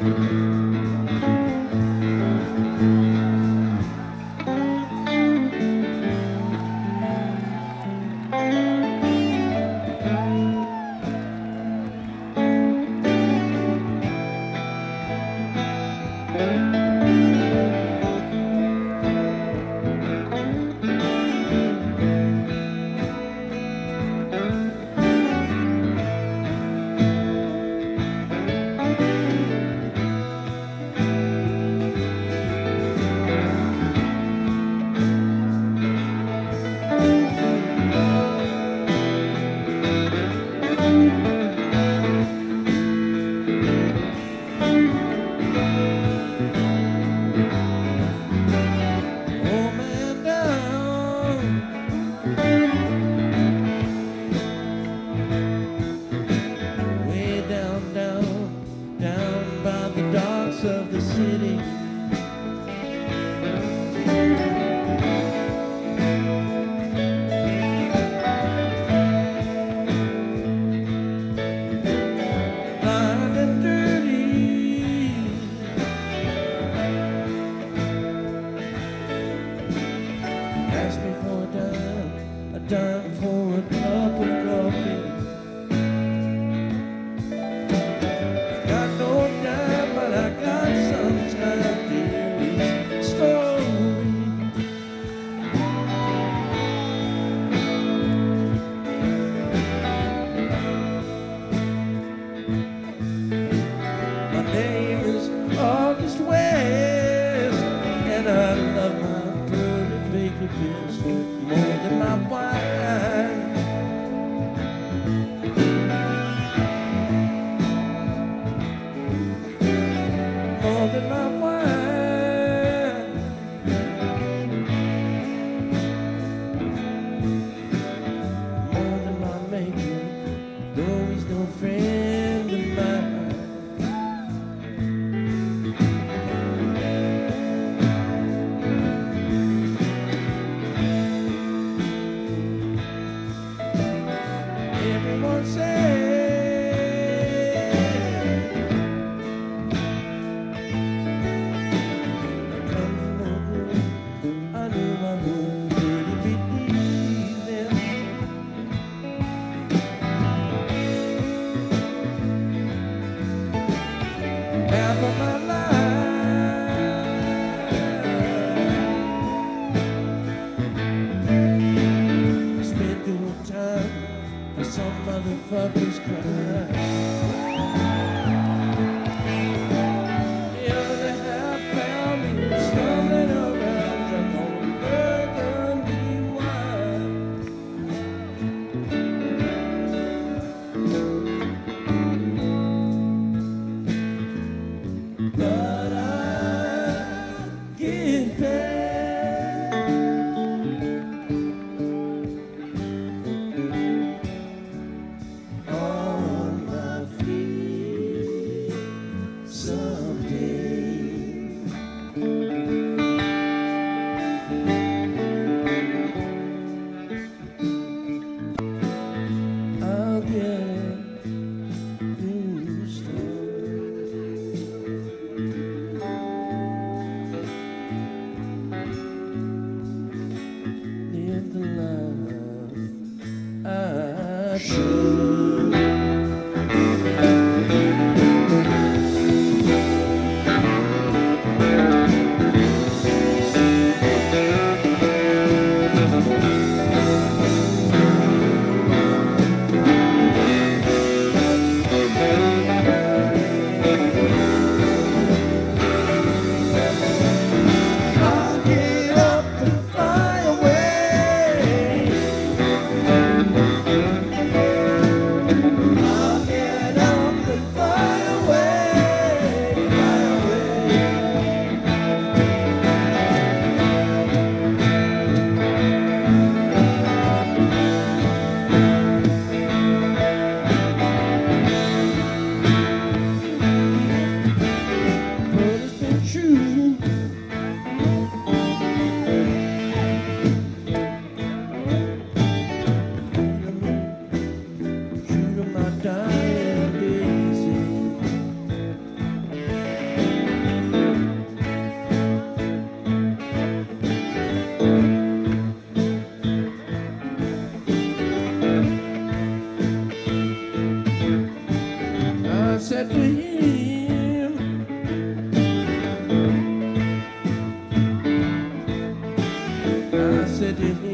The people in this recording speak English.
Oh bitch more than my wine. Motherfuckers cry. The did.